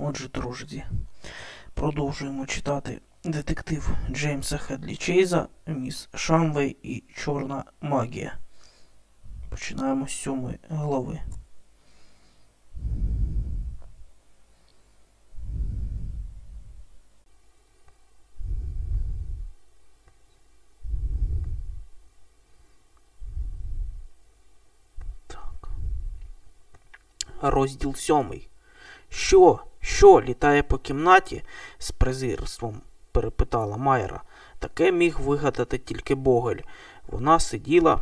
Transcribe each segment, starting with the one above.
Отже, друзі, продовжуємо читати детектив Джеймса Хедлі Чейза, Міс Шамвей і Чорна магія. Починаємо з сьомої глави. Розділ сьомий. Що? Що літає по кімнаті? з презирством перепитала Майра. Таке міг вигадати тільки Богель. Вона сиділа.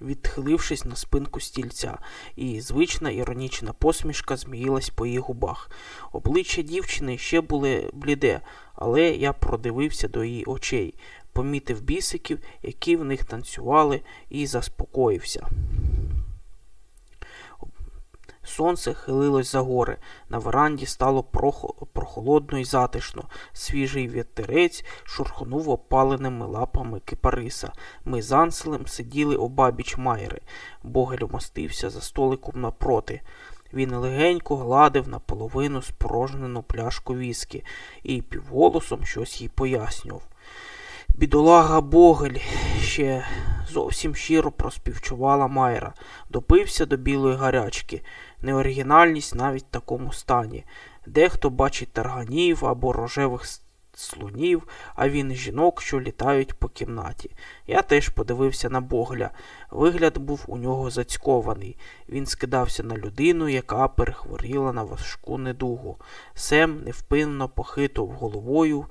Відхилившись на спинку стільця, і звична іронічна посмішка зміїлась по її губах. Обличчя дівчини ще були бліде, але я продивився до її очей, помітив бісиків, які в них танцювали, і заспокоївся. Сонце хилилось за гори. На веранді стало прохолодно і затишно. Свіжий вітерець шурхонув опаленими лапами кипариса. Ми з Анселем сиділи обабіч майри. Богель умостився за столиком напроти. Він легенько гладив наполовину спорожнену пляшку віскі і півголосом щось їй пояснював. Бідолага Богель ще зовсім щиро проспівчувала Майра, допився до білої гарячки, неоригінальність навіть в такому стані. Дехто бачить тарганів або рожевих слонів, а він жінок, що літають по кімнаті. Я теж подивився на Богля. Вигляд був у нього зацькований. Він скидався на людину, яка перехворіла на важку недугу. Сем невпинно похитував головою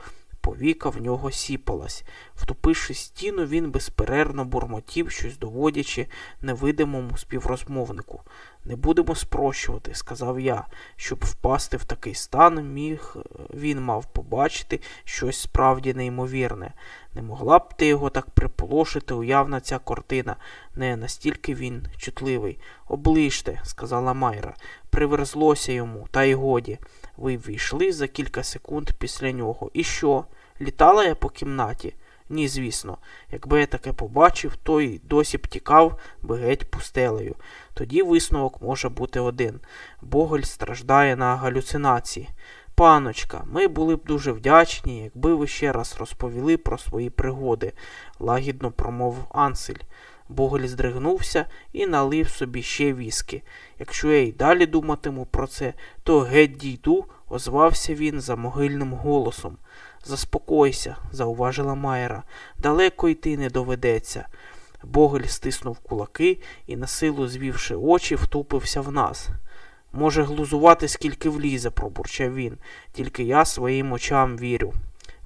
повіка в нього сіпалась. Втупивши стіну, він безперервно бурмотів, щось доводячи невидимому співрозмовнику. Не будемо спрощувати, сказав я. Щоб впасти в такий стан, міг він мав побачити щось справді неймовірне. Не могла б ти його так приполошити, уявна ця картина. Не настільки він чутливий. Оближте, сказала Майра. Приверзлося йому, та й годі. Ви ввійшли за кілька секунд після нього. І що? Літала я по кімнаті? Ні, звісно. Якби я таке побачив, то й досі б тікав би геть пустелею. Тоді висновок може бути один. Боголь страждає на галюцинації. Паночка, ми були б дуже вдячні, якби ви ще раз розповіли про свої пригоди, лагідно промовив Ансель. Боголь здригнувся і налив собі ще віски. Якщо я й далі думатиму про це, то геть дійду, озвався він за могильним голосом. Заспокойся, зауважила Майера. Далеко йти не доведеться. Богель стиснув кулаки і, насилу звівши очі, втупився в нас. Може, глузувати, скільки влізе, пробурчав він, тільки я своїм очам вірю.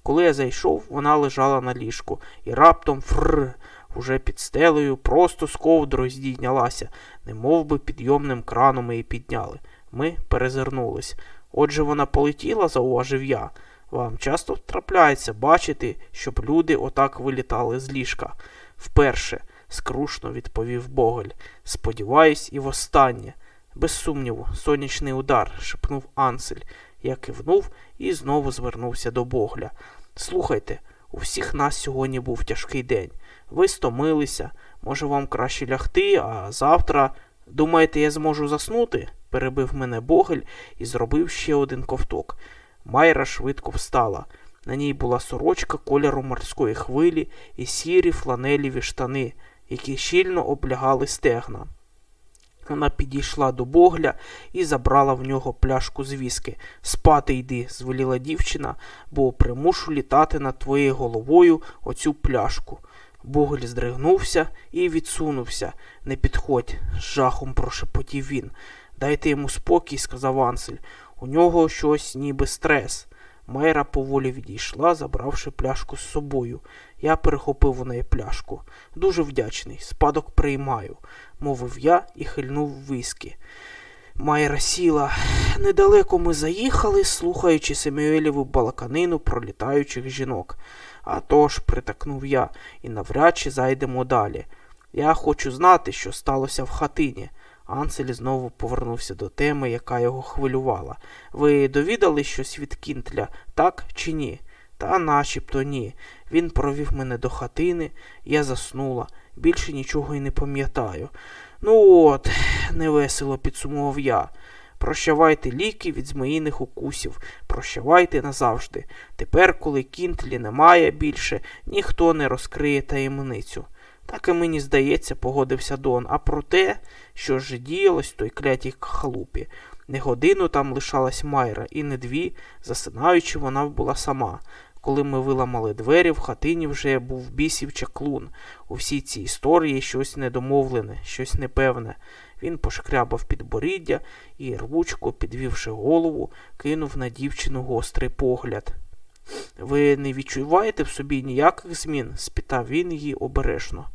Коли я зайшов, вона лежала на ліжку, і раптом фрр, уже під стелею, просто з ковдрою здійнялася, немов би підйомним краном її підняли. Ми перезирнулись. Отже, вона полетіла, зауважив я. Вам часто трапляється бачити, щоб люди отак вилітали з ліжка. Вперше, скрушно відповів Богель. Сподіваюсь, і востаннє. Без сумніву, сонячний удар, шепнув Ансель. Я кивнув і знову звернувся до Богля. Слухайте, у всіх нас сьогодні був тяжкий день. Ви стомилися, може, вам краще лягти, а завтра. Думаєте, я зможу заснути? перебив мене Богель і зробив ще один ковток. Майра швидко встала. На ній була сорочка кольору морської хвилі і сірі фланеліві штани, які щільно облягали стегна. Вона підійшла до богля і забрала в нього пляшку з віски. Спати йди, звеліла дівчина, бо примушу літати над твоєю головою оцю пляшку. Боголь здригнувся і відсунувся. Не підходь, з жахом прошепотів він. Дайте йому спокій, сказав Ансель. У нього щось ніби стрес. Майра поволі відійшла, забравши пляшку з собою. Я перехопив у неї пляшку. Дуже вдячний, спадок приймаю, мовив я і хильнув виски. Майра сіла. Недалеко ми заїхали, слухаючи Семюелєву балаканину про літаючих жінок. «А тож», – притакнув я, і навряд чи зайдемо далі. Я хочу знати, що сталося в хатині. Ансель знову повернувся до теми, яка його хвилювала. Ви довідали щось від Кінтля, так чи ні? Та начебто ні. Він провів мене до хатини, я заснула, більше нічого й не пам'ятаю. Ну от, невесело підсумував я. Прощавайте ліки від змеїних укусів, прощавайте назавжди. Тепер, коли кінтлі немає більше, ніхто не розкриє таємницю. Так і мені здається, погодився Дон, а про те, що ж діялось в той клятій халупі. Не годину там лишалась Майра, і не дві, засинаючи, вона була сама. Коли ми виламали двері, в хатині вже був бісів чаклун. У всій цій історії щось недомовлене, щось непевне. Він пошкрябав підборіддя і, рвучко, підвівши голову, кинув на дівчину гострий погляд. Ви не відчуваєте в собі ніяких змін? спитав він її обережно.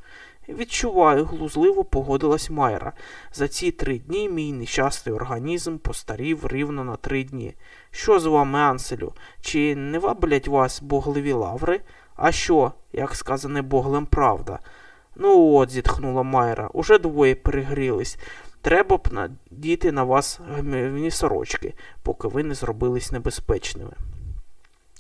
Відчуваю, глузливо погодилась Майра. За ці три дні мій нещасний організм постарів рівно на три дні. Що з вами, Анселю? Чи не ваблять вас богливі лаври? А що, як сказане боглем правда? Ну от, зітхнула Майра, уже двоє перегрілись. Треба б надіти на вас гмівні сорочки, поки ви не зробились небезпечними.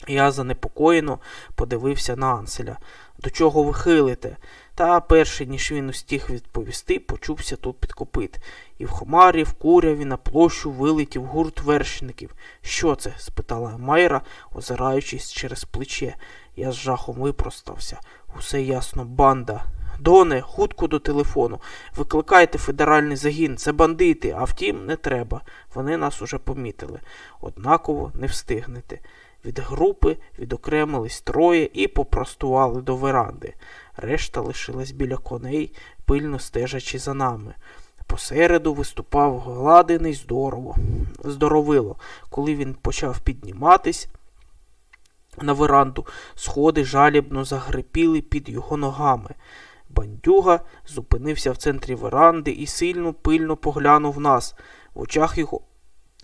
Я занепокоєно подивився на Анселя. До чого ви хилите? Та перше, ніж він устіг відповісти, почувся тут під копит. І в хмарі, в куряві, на площу вилетів гурт вершників. Що це? спитала Майра, озираючись через плече. Я з жахом випростався. Усе ясно, банда. Доне, хутко до телефону. Викликайте федеральний загін, це бандити, а втім, не треба. Вони нас уже помітили. Однаково не встигнете. Від групи відокремились троє і попростували до веранди. Решта лишилась біля коней, пильно стежачи за нами. Посереду виступав гладений здорово, здоровило. Коли він почав підніматись на веранду, сходи жалібно загрипіли під його ногами. Бандюга зупинився в центрі веранди і сильно пильно поглянув нас. В очах його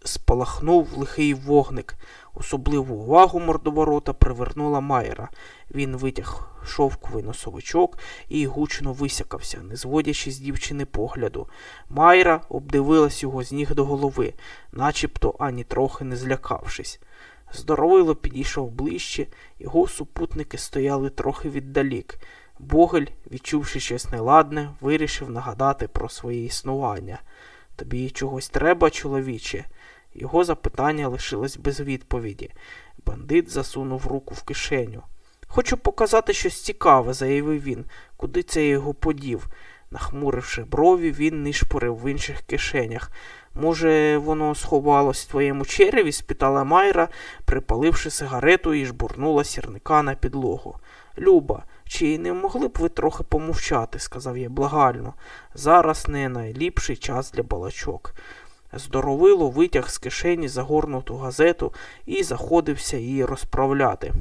спалахнув лихий вогник. Особливу увагу мордоворота привернула Майера. Він витяг шовковий носовичок і гучно висякався, не зводячи з дівчини погляду. Майра обдивилась його з ніг до голови, начебто ані трохи не злякавшись. Здоровило підійшов ближче, його супутники стояли трохи віддалік. Богель, відчувши щось неладне, вирішив нагадати про своє існування. Тобі чогось треба, чоловіче? Його запитання лишилось без відповіді. Бандит засунув руку в кишеню. Хочу показати щось цікаве, заявив він, куди це його подів. Нахмуривши брові, він нишпорив в інших кишенях. Може, воно сховалось в твоєму череві? спитала Майра, припаливши сигарету і жбурнула сірника на підлогу. Люба, чи не могли б ви трохи помовчати, сказав я благально. Зараз не найліпший час для балачок. Здоровило витяг з кишені загорнуту газету і заходився її розправляти.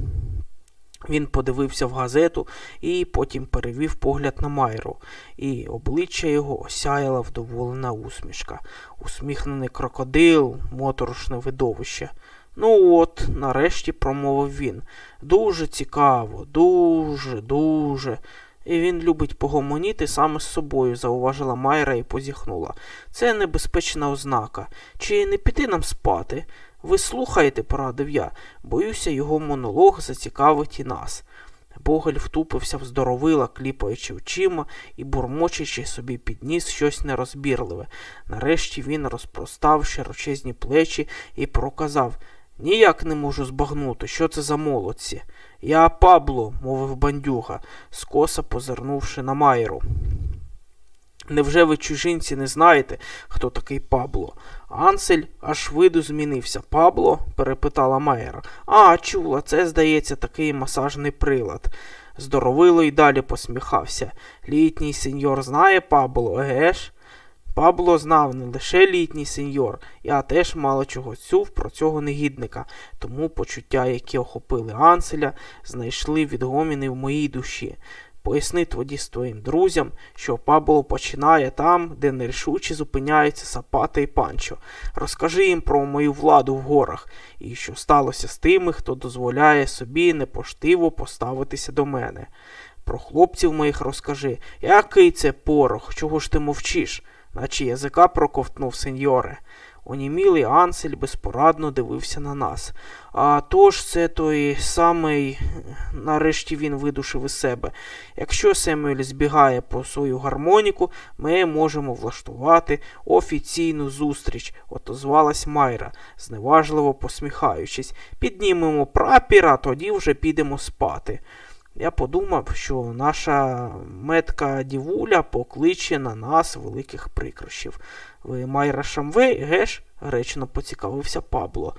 Він подивився в газету і потім перевів погляд на Майру, і обличчя його осяяла вдоволена усмішка. Усміхнений крокодил, моторошне видовище. Ну от, нарешті промовив він. Дуже цікаво, дуже, дуже. І він любить погомоніти саме з собою, зауважила Майра і позіхнула. Це небезпечна ознака. Чи не піти нам спати? Ви слухаєте, порадив я. Боюся, його монолог зацікавить і нас. Богель втупився в здоровила, кліпаючи очима і бурмочучи собі підніс щось нерозбірливе. Нарешті він розпростав широчезні плечі і проказав Ніяк не можу збагнути, що це за молодці. Я Пабло, мовив бандюга, скоса позирнувши на Майру. Невже ви чужинці не знаєте, хто такий Пабло? Ансель аж виду змінився. Пабло? перепитала Майера. А, чула, це, здається, такий масажний прилад. Здоровило й далі посміхався. Літній сеньор знає Пабло, еге ж? Пабло знав не лише літній сеньор, я теж мало чого чув про цього негідника, тому почуття, які охопили Анселя, знайшли відгоміни в моїй душі. Поясни тоді з твоїм друзям, що Пабло починає там, де нерішуче зупиняються Сапата і Панчо. Розкажи їм про мою владу в горах і що сталося з тими, хто дозволяє собі непоштиво поставитися до мене. Про хлопців моїх розкажи, який це порох, чого ж ти мовчиш? Наче язика проковтнув сеньоре. Онімілий Ансель безпорадно дивився на нас. А тож це той самий, нарешті він видушив із себе. Якщо Семюель збігає по свою гармоніку, ми можемо влаштувати офіційну зустріч, отозвалась Майра, зневажливо посміхаючись. Піднімемо прапір, а тоді вже підемо спати. Я подумав, що наша метка дівуля покличе на нас великих прикрощів. Ви Майра Шамвей, геш? гречно поцікавився Пабло.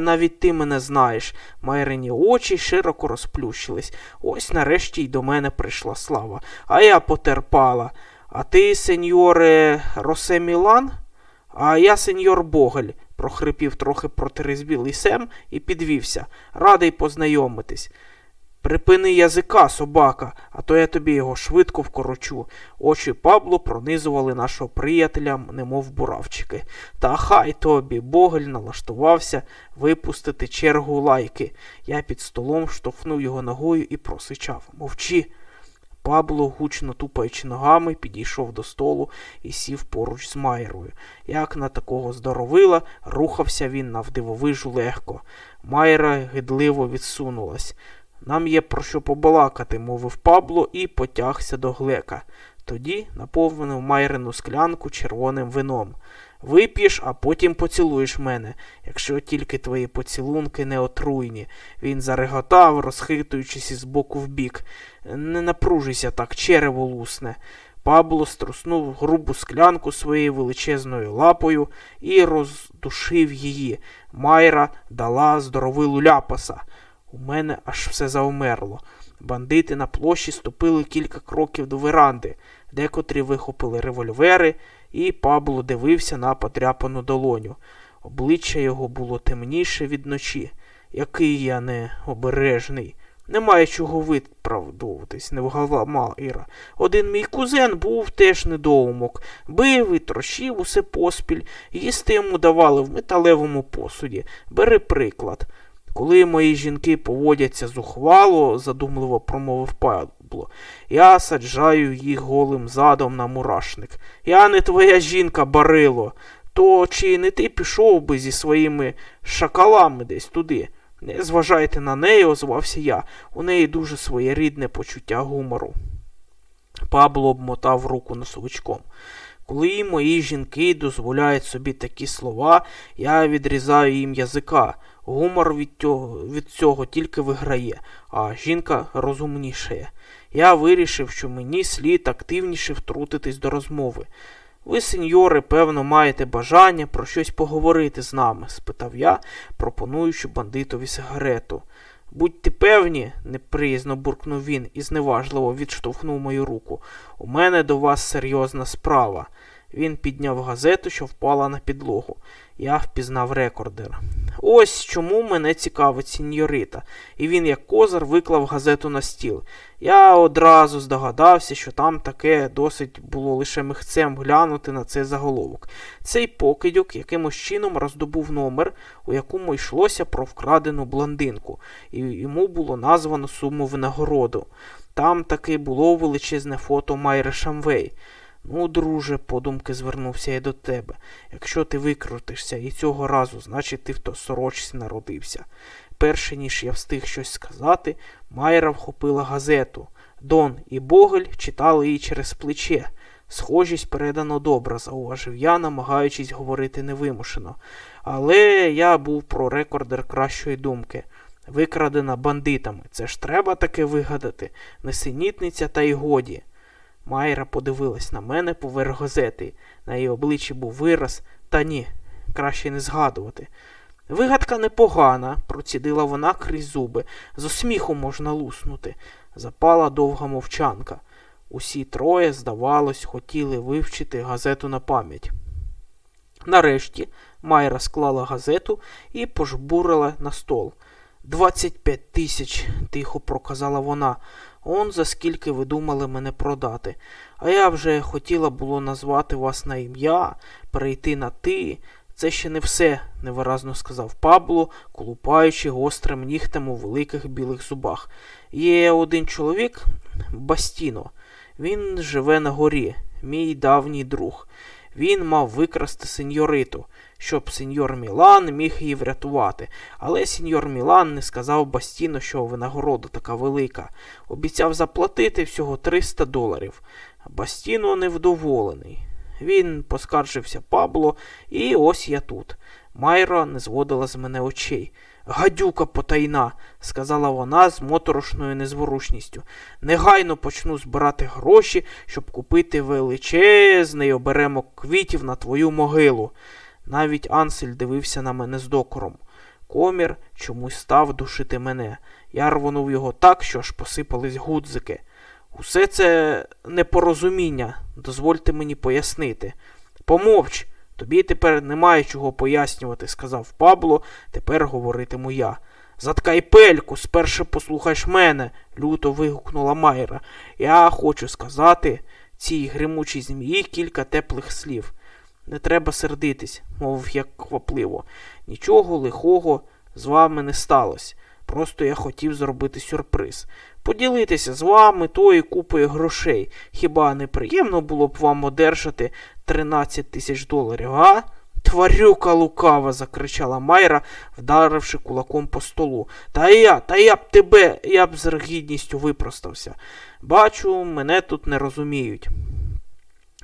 Навіть ти мене знаєш. Майрині очі широко розплющились. Ось нарешті й до мене прийшла слава. А я потерпала. А ти, сеньоре Росе Мілан? А я сеньор Богель, прохрипів трохи протиризбілий Сем і підвівся. Радий познайомитись. Припини язика, собака, а то я тобі його швидко вкорочу. Очі Пабло пронизували нашого приятеля, немов буравчики. Та хай тобі, Богель налаштувався випустити чергу лайки. Я під столом штовхнув його ногою і просичав. Мовчи. Пабло, гучно тупаючи ногами, підійшов до столу і сів поруч з Майрою. Як на такого здоровила, рухався він навдивовижу легко. Майра гидливо відсунулась. Нам є про що побалакати, мовив Пабло і потягся до глека. Тоді наповнив майрину склянку червоним вином. Вип'єш, а потім поцілуєш мене, якщо тільки твої поцілунки не отруйні. Він зареготав, розхитуючись із боку в бік. Не напружися так, черево лусне. Пабло струснув грубу склянку своєю величезною лапою і роздушив її. Майра дала здоровилу ляпаса. У мене аж все завмерло. Бандити на площі ступили кілька кроків до веранди, декотрі вихопили револьвери, і Пабло дивився на подряпану долоню. Обличчя його було темніше від ночі. Який я необережний. Немає чого виправдовуватись, не вгала Іра. Один мій кузен був теж недоумок, бив і трощив усе поспіль, їсти йому давали в металевому посуді. Бери приклад. Коли мої жінки поводяться зухвало, задумливо промовив Пабло, я саджаю їх голим задом на мурашник. Я не твоя жінка, барило. То чи не ти пішов би зі своїми шакалами десь туди? Не зважайте на неї, озвався я. У неї дуже своєрідне почуття гумору. Пабло обмотав руку носовичком. Коли мої жінки дозволяють собі такі слова, я відрізаю їм язика. Гумор від цього, від цього тільки виграє, а жінка розумнішає. Я вирішив, що мені слід активніше втрутитись до розмови. Ви, сеньори, певно, маєте бажання про щось поговорити з нами? спитав я, пропонуючи бандитові сигарету. Будьте певні, неприязно буркнув він і зневажливо відштовхнув мою руку. У мене до вас серйозна справа. Він підняв газету, що впала на підлогу. Я впізнав рекордер. Ось чому мене цікавить сіньорита. І він, як козар, виклав газету на стіл. Я одразу здогадався, що там таке досить було лише михцем глянути на цей заголовок. Цей покидьок якимось чином роздобув номер, у якому йшлося про вкрадену блондинку, і йому було названо суму винагороду. Там таки було величезне фото Майри Шамвей. Ну, друже, подумки звернувся я до тебе. Якщо ти викрутишся і цього разу, значить ти в то сорочці народився. Перше ніж я встиг щось сказати, Майра вхопила газету. Дон і Богель читали її через плече. Схожість передано добре, зауважив я, намагаючись говорити невимушено. Але я був про рекордер кращої думки. Викрадена бандитами. Це ж треба таке вигадати. Несенітниця та й годі. Майра подивилась на мене поверх газети. На її обличчі був вираз, та ні, краще не згадувати. Вигадка непогана, процідила вона крізь зуби. З сміху можна луснути. Запала довга мовчанка. Усі троє, здавалось, хотіли вивчити газету на пам'ять. Нарешті Майра склала газету і пожбурила на стол. Двадцять п'ять тисяч, тихо проказала вона. Он за скільки ви думали мене продати. А я вже хотіла було назвати вас на ім'я, перейти на ти. Це ще не все, невиразно сказав Пабло, колупаючи гострим нігтем у великих білих зубах. Є один чоловік, Бастіно. Він живе на горі, мій давній друг. Він мав викрасти сеньориту, щоб сеньор Мілан міг її врятувати. Але сеньор Мілан не сказав Бастіно, що винагорода така велика. Обіцяв заплатити всього 300 доларів. Бастіно невдоволений. Він поскаржився Пабло, і ось я тут. Майра не зводила з мене очей. Гадюка потайна, сказала вона з моторошною незворушністю. Негайно почну збирати гроші, щоб купити величезний оберемок квітів на твою могилу. Навіть Ансель дивився на мене з докором. Комір чомусь став душити мене. Я рвонув його так, що аж посипались гудзики. Усе це непорозуміння, дозвольте мені пояснити. Помовч, тобі тепер немає чого пояснювати, сказав Пабло, тепер говоритиму я. Заткай пельку, спершу послухаєш мене, люто вигукнула Майра. Я хочу сказати цій гримучій змії кілька теплих слів. Не треба сердитись, мовив я квапливо. Нічого лихого з вами не сталося. Просто я хотів зробити сюрприз. Поділитися з вами тою купою грошей. Хіба не приємно було б вам одержати 13 тисяч доларів, а? Тварюка лукава, закричала Майра, вдаривши кулаком по столу. Та я, та я б тебе, я б з гідністю випростався. Бачу, мене тут не розуміють.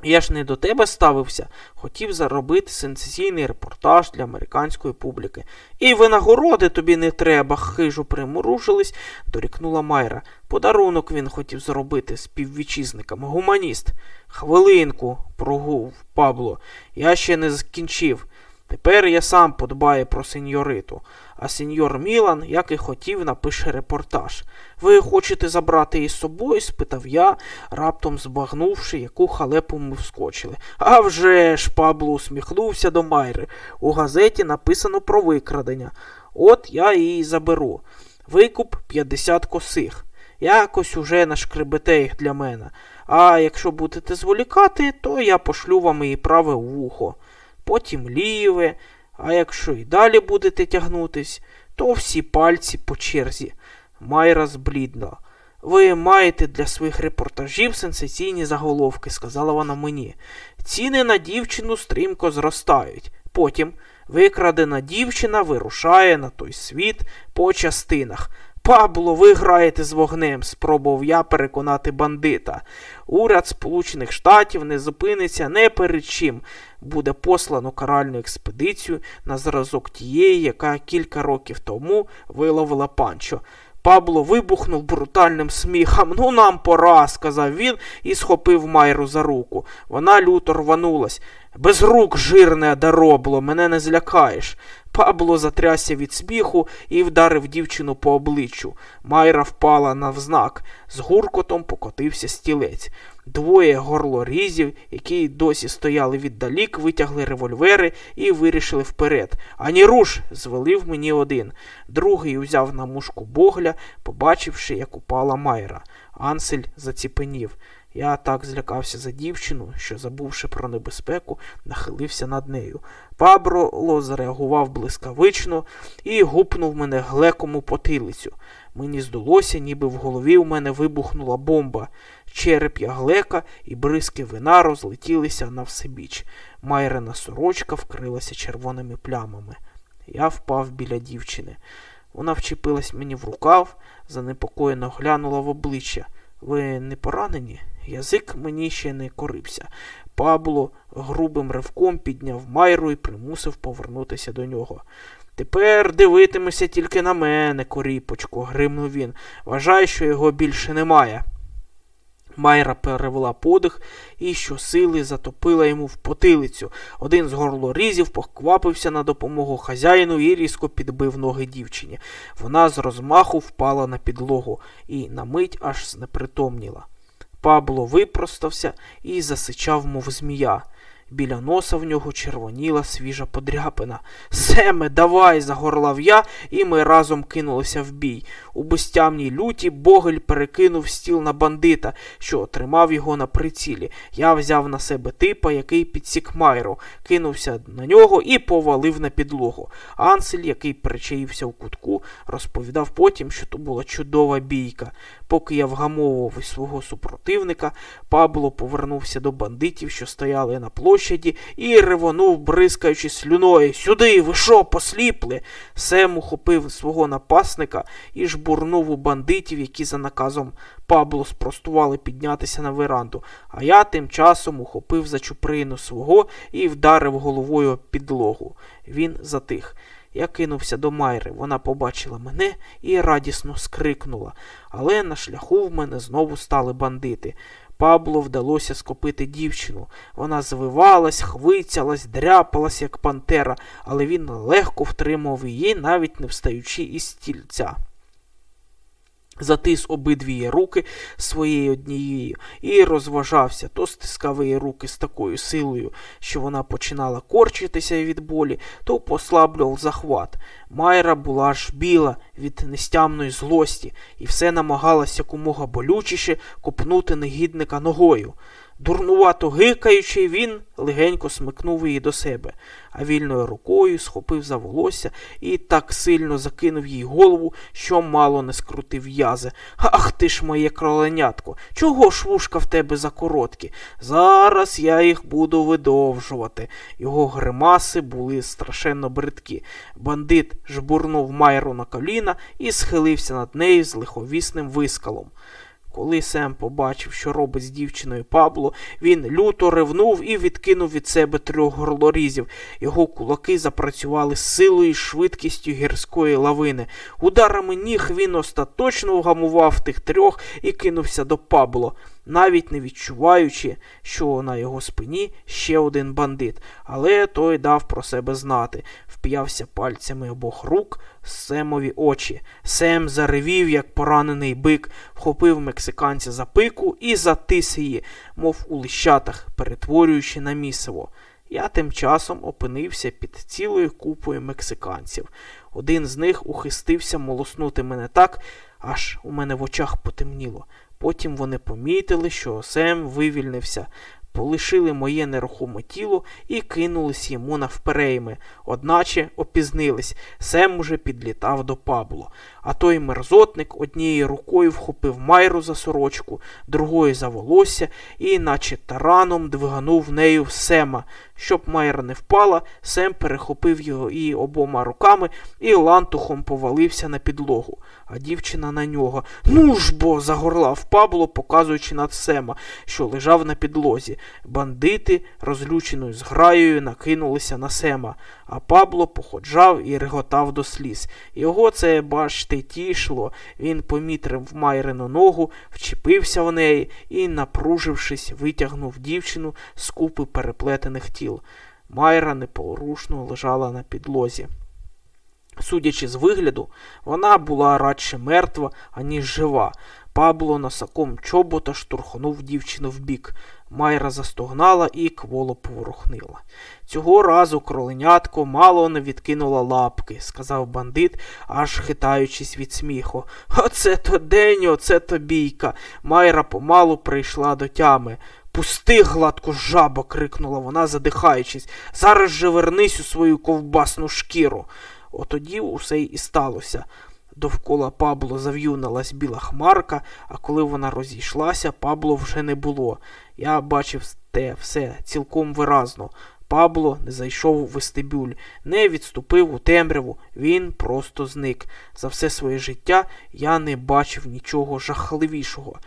Я ж не до тебе ставився, хотів заробити сенсаційний репортаж для американської публіки. І винагороди тобі не треба, хижо примуружились, дорікнула Майра. Подарунок він хотів зробити співвітчизникам. Гуманіст. Хвилинку, прогув Пабло. Я ще не закінчив. Тепер я сам подбаю про сеньориту, а сеньор Мілан, як і хотів, напише репортаж. Ви хочете забрати її з собою? спитав я, раптом збагнувши, яку халепу ми вскочили. «А вже ж!» – Пабло усміхнувся до Майри. У газеті написано про викрадення. От я її заберу. Викуп 50 косих. Якось уже нашкребете їх для мене. А якщо будете зволікати, то я пошлю вам її праве вухо потім ліве, а якщо і далі будете тягнутись, то всі пальці по черзі. Майра зблідла. Ви маєте для своїх репортажів сенсаційні заголовки, сказала вона мені. Ціни на дівчину стрімко зростають. Потім викрадена дівчина вирушає на той світ по частинах. Пабло, ви граєте з вогнем, спробував я переконати бандита. Уряд Сполучених Штатів не зупиниться не перед чим. Буде послано каральну експедицію на зразок тієї, яка кілька років тому виловила панчо. Пабло вибухнув брутальним сміхом. Ну, нам пора, сказав він і схопив Майру за руку. Вона люто рванулась. Без рук, жирне доробло, мене не злякаєш. Пабло затрясся від сміху і вдарив дівчину по обличчю. Майра впала навзнак. З гуркотом покотився стілець. Двоє горлорізів, які досі стояли віддалік, витягли револьвери і вирішили вперед. Ані руш, звелив мені один. Другий узяв на мушку богля, побачивши, як упала Майра. Ансель заціпенів. Я так злякався за дівчину, що, забувши про небезпеку, нахилився над нею. Паброло зареагував блискавично і гупнув мене глеком у потилицю. Мені здалося, ніби в голові у мене вибухнула бомба. Череп яглека і бризки вина розлетілися на всебіч. Майрена сорочка вкрилася червоними плямами. Я впав біля дівчини. Вона вчепилась мені в рукав, занепокоєно глянула в обличчя. Ви не поранені? Язик мені ще не корився. Пабло грубим ривком підняв майру і примусив повернутися до нього. Тепер дивитимеся тільки на мене, коріпочку, гримнув він. Вважай, що його більше немає. Майра перевела подих і щосили затопила йому в потилицю. Один з горлорізів поквапився на допомогу хазяїну і різко підбив ноги дівчині. Вона з розмаху впала на підлогу і на мить аж знепритомніла. Пабло випростався і засичав, мов змія. Біля носа в нього червоніла свіжа подряпина. Семе, давай, загорлав я, і ми разом кинулися в бій. У безтямній люті Богель перекинув стіл на бандита, що тримав його на прицілі. Я взяв на себе типа, який підсік майру, кинувся на нього і повалив на підлогу. Ансель, який перечаївся в кутку, розповідав потім, що то була чудова бійка. Поки я вгамовував свого супротивника, Пабло повернувся до бандитів, що стояли на площі площаді і ревонув, бризкаючи слюною. Сюди, ви що, посліпли? Сем ухопив свого напасника і жбурнув у бандитів, які за наказом Пабло спростували піднятися на веранду, а я тим часом ухопив за чуприну свого і вдарив головою підлогу. Він затих. Я кинувся до Майри. Вона побачила мене і радісно скрикнула. Але на шляху в мене знову стали бандити. Пабло вдалося скопити дівчину. Вона звивалась, хвицялась, дряпалась, як пантера, але він легко втримав її, навіть не встаючи із стільця затис обидві руки своєю однією і розважався, то стискав її руки з такою силою, що вона починала корчитися від болі, то послаблював захват. Майра була ж біла від нестямної злості і все намагалася якомога болючіше копнути негідника ногою. Дурнувато гикаючи, він легенько смикнув її до себе, а вільною рукою схопив за волосся і так сильно закинув їй голову, що мало не скрутив язи. Ах ти ж моє кроленятко, чого ж вушка в тебе за короткі? Зараз я їх буду видовжувати. Його гримаси були страшенно бридкі. Бандит жбурнув майру на коліна і схилився над нею з лиховісним вискалом. Коли Сем побачив, що робить з дівчиною Пабло, він люто ревнув і відкинув від себе трьох горлорізів. Його кулаки запрацювали силою і швидкістю гірської лавини. Ударами ніг він остаточно вгамував тих трьох і кинувся до Пабло навіть не відчуваючи, що на його спині ще один бандит, але той дав про себе знати, вп'явся пальцями обох рук Семові очі. Сем заревів, як поранений бик, вхопив мексиканця за пику і затис її, мов у лищатах, перетворюючи на місиво. Я тим часом опинився під цілою купою мексиканців. Один з них ухистився молоснути мене так, аж у мене в очах потемніло. Потім вони помітили, що Сем вивільнився, полишили моє нерухоме тіло і кинулись йому навперейми, одначе опізнились. Сем уже підлітав до Пабло. А той мерзотник однією рукою вхопив майру за сорочку, другою за волосся і, наче тараном, двиганув нею в Сема. Щоб майра не впала, Сем перехопив його її обома руками і лантухом повалився на підлогу, а дівчина на нього. Ну ж бо. загорлав Пабло, показуючи над Сема, що лежав на підлозі. Бандити, розлюченою зграєю, накинулися на Сема, а Пабло походжав і реготав до сліз. Його це, бачте, тішло. Він помітрив майрину ногу, вчепився в неї і, напружившись, витягнув дівчину з купи переплетених тіл. Майра непорушно лежала на підлозі. Судячи з вигляду, вона була радше мертва, аніж жива. Пабло носаком чобота штурхнув дівчину вбік. Майра застогнала і кволо поворухнила. Цього разу кроленятко мало не відкинула лапки, сказав бандит, аж хитаючись від сміху. Оце то день, оце то бійка. Майра помалу прийшла до тями. Пусти, гладко жаба, крикнула вона, задихаючись. Зараз же вернись у свою ковбасну шкіру. Отоді усе й сталося. Довкола Пабло зав'юналась біла хмарка, а коли вона розійшлася, Пабло вже не було. Я бачив те все цілком виразно. Пабло не зайшов у вестибюль, не відступив у темряву, він просто зник. За все своє життя я не бачив нічого жахливішого.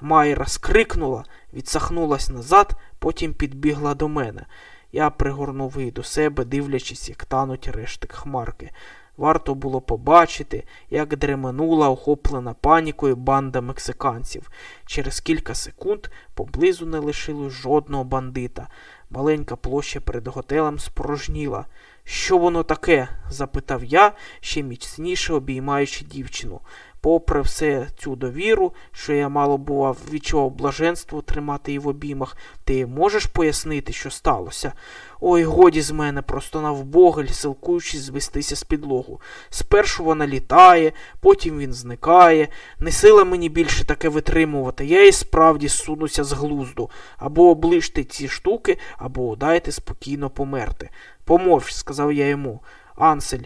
Майра скрикнула, відсахнулась назад, потім підбігла до мене. Я пригорнув її до себе, дивлячись, як тануть рештик хмарки. Варто було побачити, як дременула охоплена панікою банда мексиканців. Через кілька секунд поблизу не лишилось жодного бандита. Маленька площа перед готелем спорожніла. Що воно таке? запитав я, ще міцніше обіймаючи дівчину попри все цю довіру, що я мало бував відчував блаженство тримати її в обіймах, ти можеш пояснити, що сталося? Ой, годі з мене, просто навбогель, силкуючись звестися з підлогу. Спершу вона літає, потім він зникає. Не сила мені більше таке витримувати. Я і справді сунуся з глузду. Або оближте ці штуки, або дайте спокійно померти. Помовч, сказав я йому. Ансель,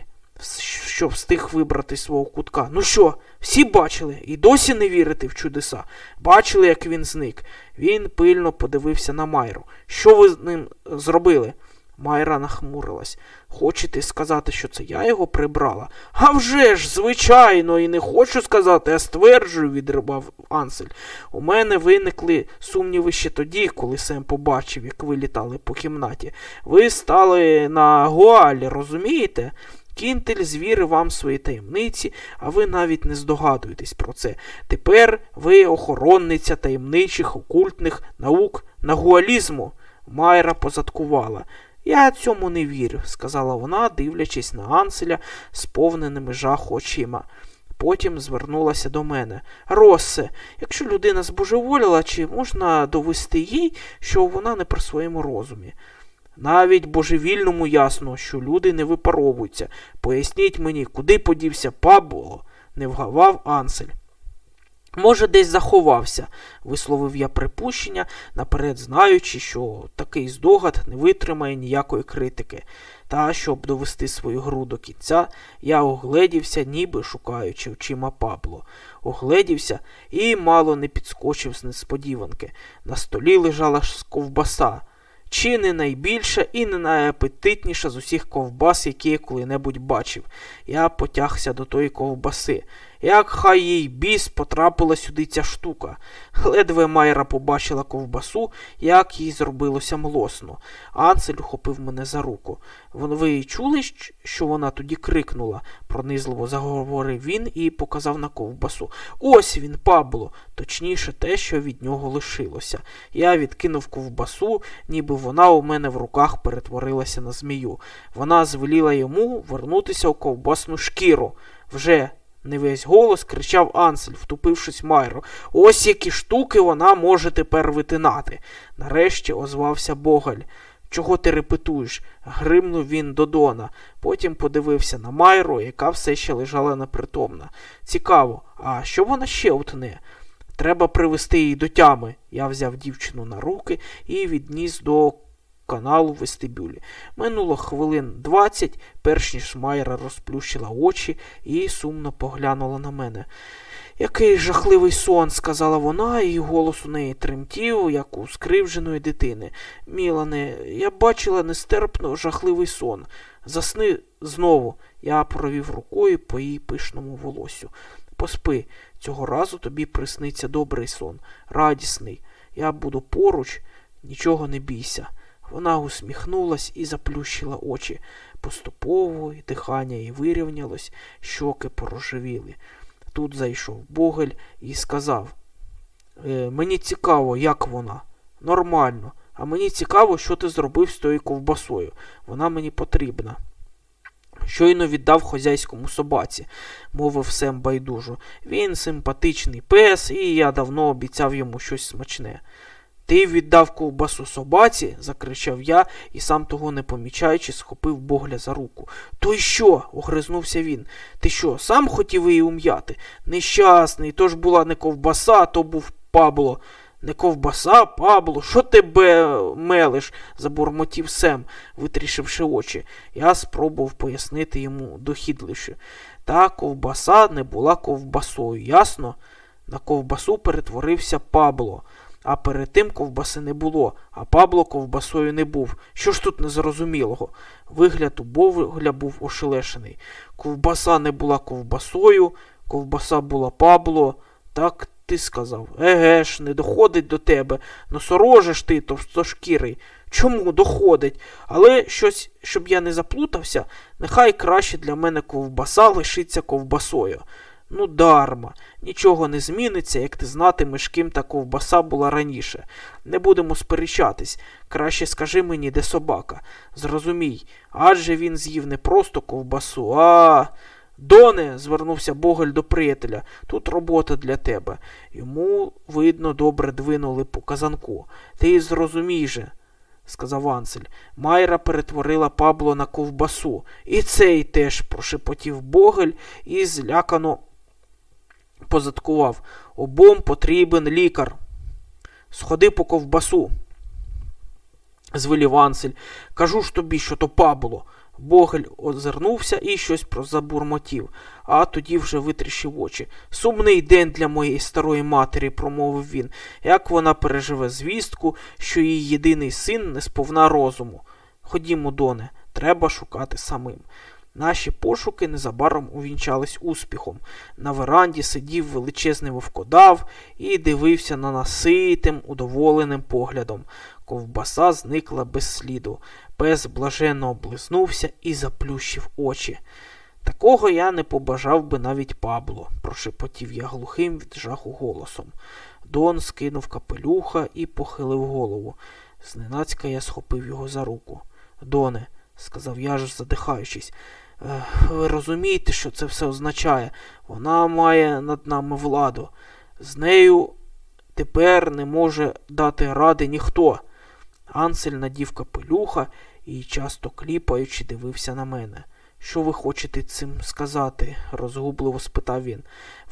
що встиг вибрати свого кутка. Ну що, всі бачили і досі не вірите в чудеса. Бачили, як він зник. Він пильно подивився на Майру. Що ви з ним зробили? Майра нахмурилась. Хочете сказати, що це я його прибрала? «А вже ж, звичайно, і не хочу сказати, а стверджую, відрибав Ансель. У мене виникли сумніви ще тоді, коли Сем побачив, як ви літали по кімнаті. Ви стали на Гуалі, розумієте? Кінтель звірив вам свої таємниці, а ви навіть не здогадуєтесь про це. Тепер ви охоронниця таємничих окультних наук нагуалізму. Майра позадкувала. Я цьому не вірю, сказала вона, дивлячись на Анселя сповненими жаху очима. Потім звернулася до мене. Росе, якщо людина збожеволіла, чи можна довести їй, що вона не при своєму розумі? Навіть божевільному ясно, що люди не випаровуються. Поясніть мені, куди подівся Пабло, не вгавав Ансель. Може, десь заховався, висловив я припущення, наперед знаючи, що такий здогад не витримає ніякої критики. Та, щоб довести свою гру до кінця, я огледівся, ніби шукаючи очима Пабло. Огледівся і мало не підскочив з несподіванки. На столі лежала ж ковбаса чи не найбільша і не найапетитніша з усіх ковбас, які я коли-небудь бачив. Я потягся до тої ковбаси. Як хай їй біс потрапила сюди ця штука. Ледве Майра побачила ковбасу, як їй зробилося млосно. Ансель ухопив мене за руку. Ви чули, що вона тоді крикнула? пронизливо заговорив він і показав на ковбасу. Ось він, Пабло, точніше, те, що від нього лишилося. Я відкинув ковбасу, ніби вона у мене в руках перетворилася на змію. Вона звеліла йому вернутися у ковбасну шкіру. Вже не весь голос кричав Ансель, втупившись Майро. Ось які штуки вона може тепер витинати. Нарешті озвався Богаль. Чого ти репетуєш? гримнув він до Дона. Потім подивився на Майру, яка все ще лежала непритомна. Цікаво, а що вона ще утне? Треба привести її до тями. Я взяв дівчину на руки і відніс до каналу в вестибюлі. Минуло хвилин двадцять, перш ніж Майра розплющила очі і сумно поглянула на мене. Який жахливий сон, сказала вона, і голос у неї тремтів, як у скривженої дитини. Мілане, я бачила нестерпно жахливий сон. Засни знову. Я провів рукою по її пишному волосю. Поспи, цього разу тобі присниться добрий сон, радісний. Я буду поруч, нічого не бійся. Вона усміхнулась і заплющила очі. Поступово і дихання її вирівнялось, щоки порожевіли. Тут зайшов Богель і сказав «Е, Мені цікаво, як вона. Нормально. А мені цікаво, що ти зробив з тою ковбасою. Вона мені потрібна. Щойно віддав хозяйському собаці, мовив Сем байдужо. Він симпатичний пес, і я давно обіцяв йому щось смачне. Ти віддав ковбасу собаці, закричав я і сам того не помічаючи, схопив Богля за руку. То й що? огризнувся він. Ти що, сам хотів її ум'яти? Нещасний, то ж була не ковбаса, то був Пабло. Не ковбаса, Пабло, що тебе мелиш? забурмотів Сем, витрішивши очі. Я спробував пояснити йому дохідливіше. Та ковбаса не була ковбасою, ясно? На ковбасу перетворився Пабло. А перед тим ковбаси не було, а Пабло ковбасою не був. Що ж тут незрозумілого? Вигляд у Богля був ошелешений. Ковбаса не була ковбасою, ковбаса була Пабло. Так ти сказав. Еге ж, не доходить до тебе. Носорожиш ти, товстошкірий. Чому доходить? Але щось, щоб я не заплутався, нехай краще для мене ковбаса лишиться ковбасою. Ну, дарма, нічого не зміниться, як ти знатимеш, ким та ковбаса була раніше. Не будемо сперечатись. Краще скажи мені, де собака. Зрозумій, адже він з'їв не просто ковбасу, а. Доне, звернувся Боголь до приятеля, тут робота для тебе. Йому, видно, добре двинули по казанку. Ти зрозумій же, сказав Ансель. Майра перетворила Пабло на ковбасу. І цей теж прошепотів Богель і злякано позадкував. Обом потрібен лікар. Сходи по ковбасу. Звелів Ансель. Кажу ж тобі, що то Пабло. Богель озирнувся і щось прозабурмотів, а тоді вже витріщив очі. Сумний день для моєї старої матері, промовив він, як вона переживе звістку, що її єдиний син не сповна розуму. Ходімо, доне, треба шукати самим. Наші пошуки незабаром увінчались успіхом. На веранді сидів величезний вовкодав і дивився на наситим, удоволеним поглядом. Ковбаса зникла без сліду. Пес блаженно облизнувся і заплющив очі. Такого я не побажав би навіть Пабло, прошепотів я глухим від жаху голосом. Дон скинув капелюха і похилив голову. Зненацька я схопив його за руку. Доне, сказав я ж, задихаючись, «Е, ви розумієте, що це все означає? Вона має над нами владу. З нею тепер не може дати ради ніхто. Ансель надів капелюха і, часто кліпаючи, дивився на мене. Що ви хочете цим сказати? розгубливо спитав він.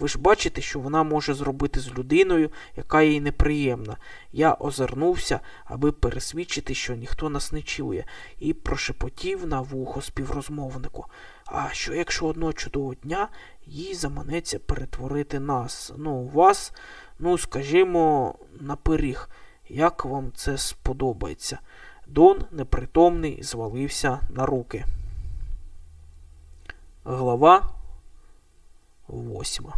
Ви ж бачите, що вона може зробити з людиною, яка їй неприємна. Я озирнувся, аби пересвідчити, що ніхто нас не чує, і прошепотів на вухо співрозмовнику. А що, якщо одного чудового дня їй заманеться перетворити нас, ну, вас, ну, скажімо, на пиріг? Як вам це сподобається? Дон, непритомний, звалився на руки. Глава восьма.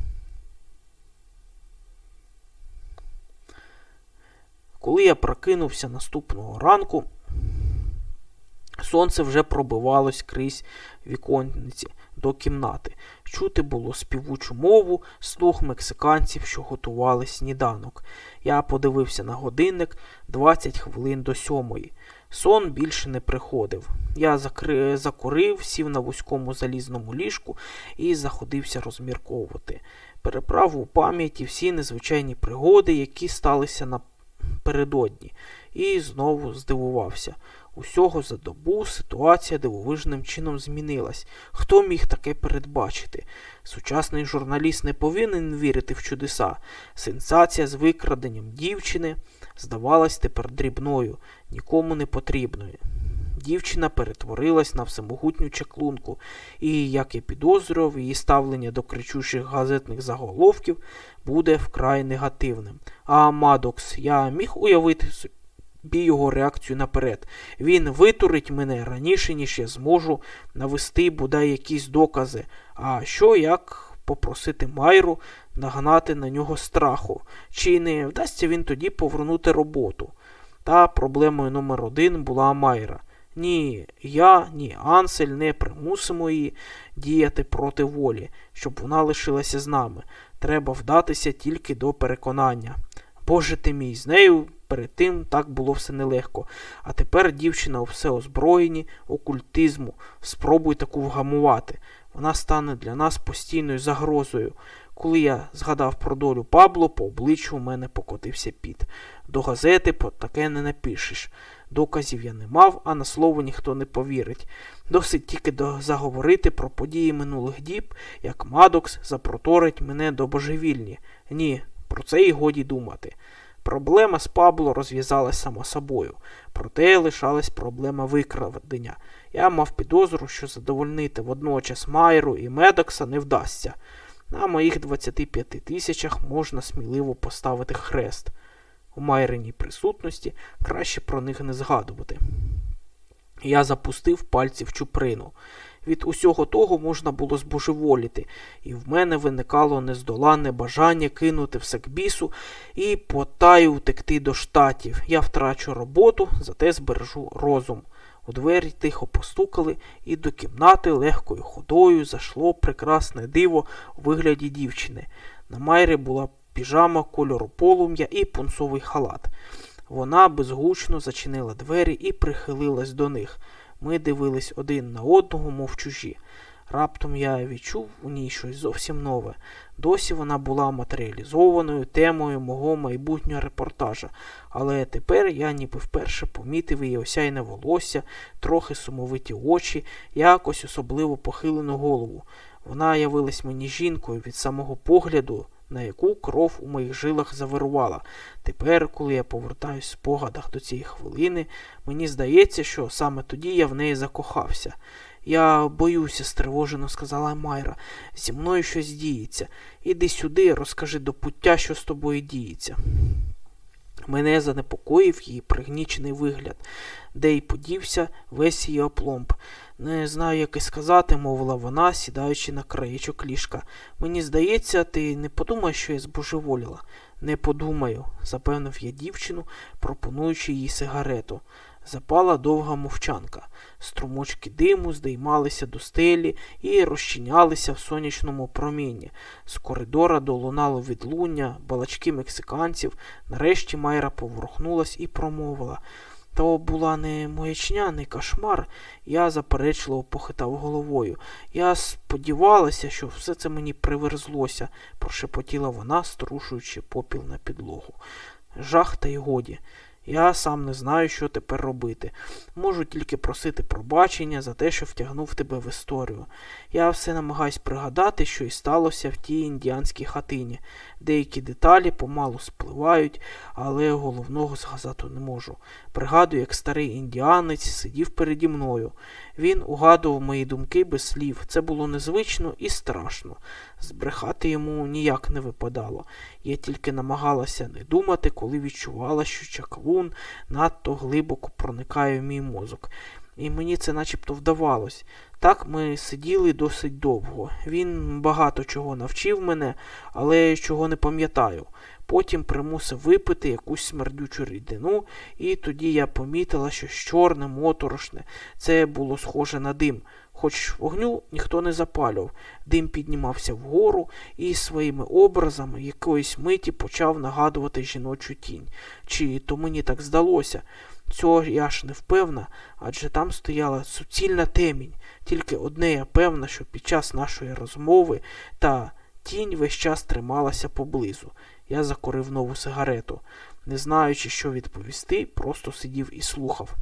Коли я прокинувся наступного ранку, сонце вже пробивалось крізь віконниці до кімнати. Чути було співучу мову, слух мексиканців, що готували сніданок. Я подивився на годинник 20 хвилин до сьомої. Сон більше не приходив. Я закри... закурив, сів на вузькому залізному ліжку і заходився розмірковувати. Переправу у пам'яті всі незвичайні пригоди, які сталися напередодні, і знову здивувався. Усього за добу ситуація дивовижним чином змінилась. Хто міг таке передбачити? Сучасний журналіст не повинен вірити в чудеса. Сенсація з викраденням дівчини здавалась тепер дрібною, нікому не потрібною. Дівчина перетворилась на всемогутню чаклунку, і, як я підозрював, її ставлення до кричучих газетних заголовків буде вкрай негативним. А Мадокс, я міг уявити собі його реакцію наперед. Він витурить мене раніше, ніж я зможу навести бодай якісь докази. А що як попросити Майру нагнати на нього страху, чи не вдасться він тоді повернути роботу. Та проблемою номер один була Майра. Ні, я, ні Ансель не примусимо її діяти проти волі, щоб вона лишилася з нами. Треба вдатися тільки до переконання. Боже ти мій, з нею перед тим так було все нелегко. А тепер дівчина у все озброєнні, окультизму. Спробуй таку вгамувати. Вона стане для нас постійною загрозою. Коли я згадав про долю Пабло, по обличчю у мене покотився піт. До газети по таке не напишеш. Доказів я не мав, а на слово ніхто не повірить. Досить тільки заговорити про події минулих діб, як Мадокс запроторить мене до божевільні. Ні, про це й годі думати. Проблема з Пабло розв'язалась само собою, проте лишалась проблема викрадення. Я мав підозру, що задовольнити водночас Майру і Медокса не вдасться. На моїх 25 тисячах можна сміливо поставити хрест. У Майриній присутності краще про них не згадувати. Я запустив пальці в чуприну. Від усього того можна було збожеволіти, і в мене виникало нездоланне бажання кинути все к бісу і потаю втекти до штатів. Я втрачу роботу, зате збережу розум. У двері тихо постукали, і до кімнати легкою ходою зайшло прекрасне диво у вигляді дівчини. На майрі була піжама кольору полум'я і пунцовий халат. Вона безгучно зачинила двері і прихилилась до них. Ми дивились один на одного, мов чужі. Раптом я відчув у ній щось зовсім нове. Досі вона була матеріалізованою темою мого майбутнього репортажа, але тепер я ніби вперше помітив її осяйне волосся, трохи сумовиті очі, якось особливо похилену голову. Вона явилась мені жінкою від самого погляду, на яку кров у моїх жилах завирувала. Тепер, коли я повертаюсь в спогадах до цієї хвилини, мені здається, що саме тоді я в неї закохався. Я боюся, стривожено сказала Майра. Зі мною щось діється. Іди сюди, розкажи до пуття, що з тобою діється. Мене занепокоїв її пригнічений вигляд, де й подівся весь її опломб. Не знаю, як і сказати, мовила вона, сідаючи на краєчок ліжка. Мені здається, ти не подумаєш, що я збожеволіла. Не подумаю, запевнив я дівчину, пропонуючи їй сигарету. Запала довга мовчанка. Струмочки диму здіймалися до стелі і розчинялися в сонячному промінні. З коридора долунало відлуння, балачки мексиканців. Нарешті Майра поворухнулась і промовила. То була не маячня, не кошмар. Я заперечливо похитав головою. Я сподівалася, що все це мені приверзлося, прошепотіла вона, струшуючи попіл на підлогу. Жах та й годі. Я сам не знаю, що тепер робити. Можу тільки просити пробачення за те, що втягнув тебе в історію. Я все намагаюсь пригадати, що і сталося в тій індіанській хатині. Деякі деталі помалу спливають, але головного згадати не можу. Пригадую, як старий індіанець сидів переді мною. Він угадував мої думки без слів. Це було незвично і страшно. Збрехати йому ніяк не випадало. Я тільки намагалася не думати, коли відчувала, що чаклун надто глибоко проникає в мій мозок. І мені це начебто вдавалось. Так ми сиділи досить довго. Він багато чого навчив мене, але чого не пам'ятаю. Потім примусив випити якусь смердючу рідину, і тоді я помітила, що чорне, моторошне, це було схоже на дим. Хоч вогню ніхто не запалював. Дим піднімався вгору і своїми образами якоїсь миті почав нагадувати жіночу тінь. Чи то мені так здалося? Цього я ж не впевна, адже там стояла суцільна темінь. Тільки одне я певна, що під час нашої розмови та тінь весь час трималася поблизу. Я закурив нову сигарету. Не знаючи, що відповісти, просто сидів і слухав.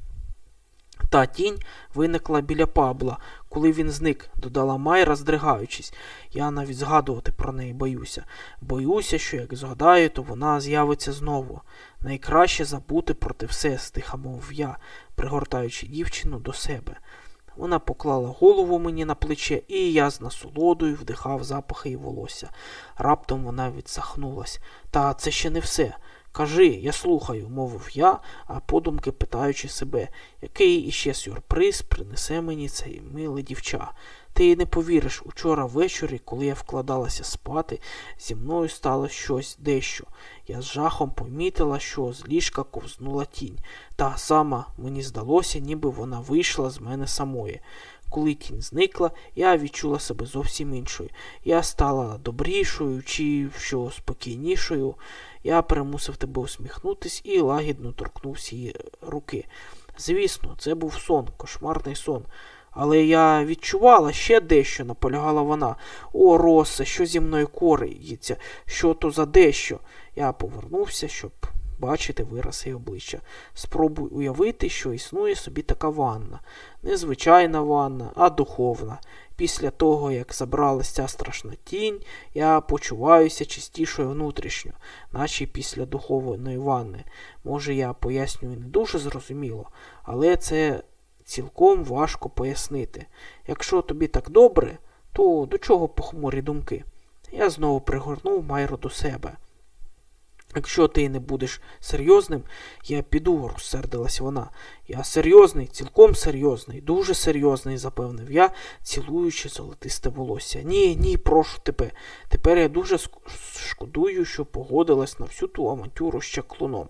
Та тінь виникла біля Пабла, коли він зник, додала Майра, здригаючись. Я навіть згадувати про неї боюся. Боюся, що як згадаю, то вона з'явиться знову. Найкраще забути проти все, стиха мов я, пригортаючи дівчину до себе. Вона поклала голову мені на плече, і я з насолодою вдихав запахи її волосся. Раптом вона відсахнулась. Та це ще не все. Кажи, я слухаю, мовив я, а подумки питаючи себе, який іще сюрприз принесе мені цей милий дівча. Ти не повіриш, учора ввечері, коли я вкладалася спати, зі мною стало щось дещо. Я з жахом помітила, що з ліжка ковзнула тінь. Та сама мені здалося, ніби вона вийшла з мене самої. Коли тінь зникла, я відчула себе зовсім іншою. Я стала добрішою чи що спокійнішою. Я примусив тебе усміхнутись і лагідно торкнувся її руки. Звісно, це був сон, кошмарний сон. Але я відчувала ще дещо, наполягала вона. О, Росе, що зі мною кориється, що то за дещо. Я повернувся, щоб бачити вираз її обличчя. Спробуй уявити, що існує собі така ванна. Не звичайна ванна, а духовна. Після того, як забралася ця страшна тінь, я почуваюся чистішою внутрішньо, наче після духовної ванни. Може, я пояснюю не дуже зрозуміло, але це цілком важко пояснити. Якщо тобі так добре, то до чого похмурі думки? Я знову пригорнув Майру до себе. Якщо ти не будеш серйозним, я піду, розсердилась вона. Я серйозний, цілком серйозний, дуже серйозний, запевнив я, цілуючи золотисте волосся. Ні, ні, прошу тебе. Тепер я дуже шкодую, що погодилась на всю ту авантюру з чаклуном.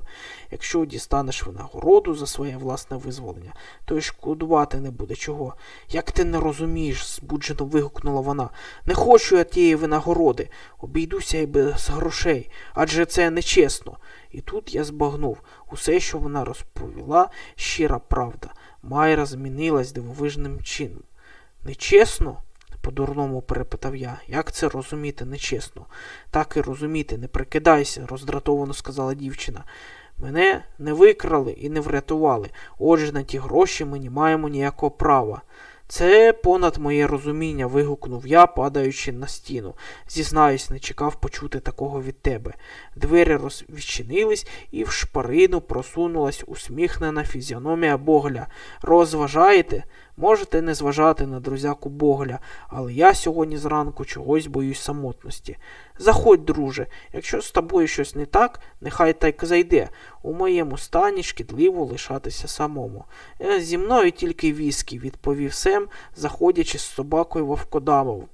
Якщо дістанеш винагороду за своє власне визволення, то й шкодувати не буде чого. Як ти не розумієш, збуджено вигукнула вона. Не хочу я тієї винагороди. Обійдуся й без грошей, адже це нечесно. І тут я збагнув усе, що вона розповіла, щира правда. Майра змінилась дивовижним чином. Нечесно? По-дурному перепитав я. Як це розуміти нечесно? Так і розуміти, не прикидайся, роздратовано сказала дівчина. Мене не викрали і не врятували. Отже, на ті гроші ми не маємо ніякого права. Це понад моє розуміння, вигукнув я, падаючи на стіну. Зізнаюсь, не чекав почути такого від тебе. Двері розвідчинились, і в шпарину просунулась усміхнена фізіономія Богля. Розважаєте? Можете не зважати на друзяку Богля, але я сьогодні зранку чогось боюсь самотності. Заходь, друже, якщо з тобою щось не так, нехай так зайде. У моєму стані шкідливо лишатися самому. «Е, зі мною тільки віскі, відповів Сем, заходячи з собакою вовкодавов.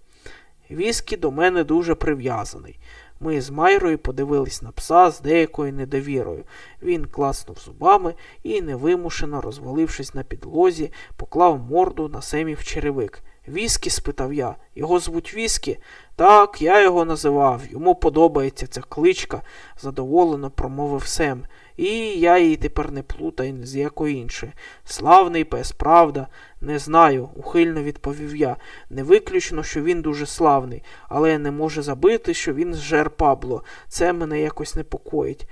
Віскі до мене дуже прив'язаний. Ми з Майрою подивились на пса з деякою недовірою. Він класнув зубами і, невимушено розвалившись на підлозі, поклав морду на семів черевик. Віскі? спитав я. Його звуть Віскі? Так, я його називав. Йому подобається ця кличка, задоволено промовив Сем. І я її тепер не плутаю з якої іншої. Славний пес, правда? Не знаю, ухильно відповів я. Не виключно, що він дуже славний, але не можу забити, що він зжер Пабло. Це мене якось непокоїть.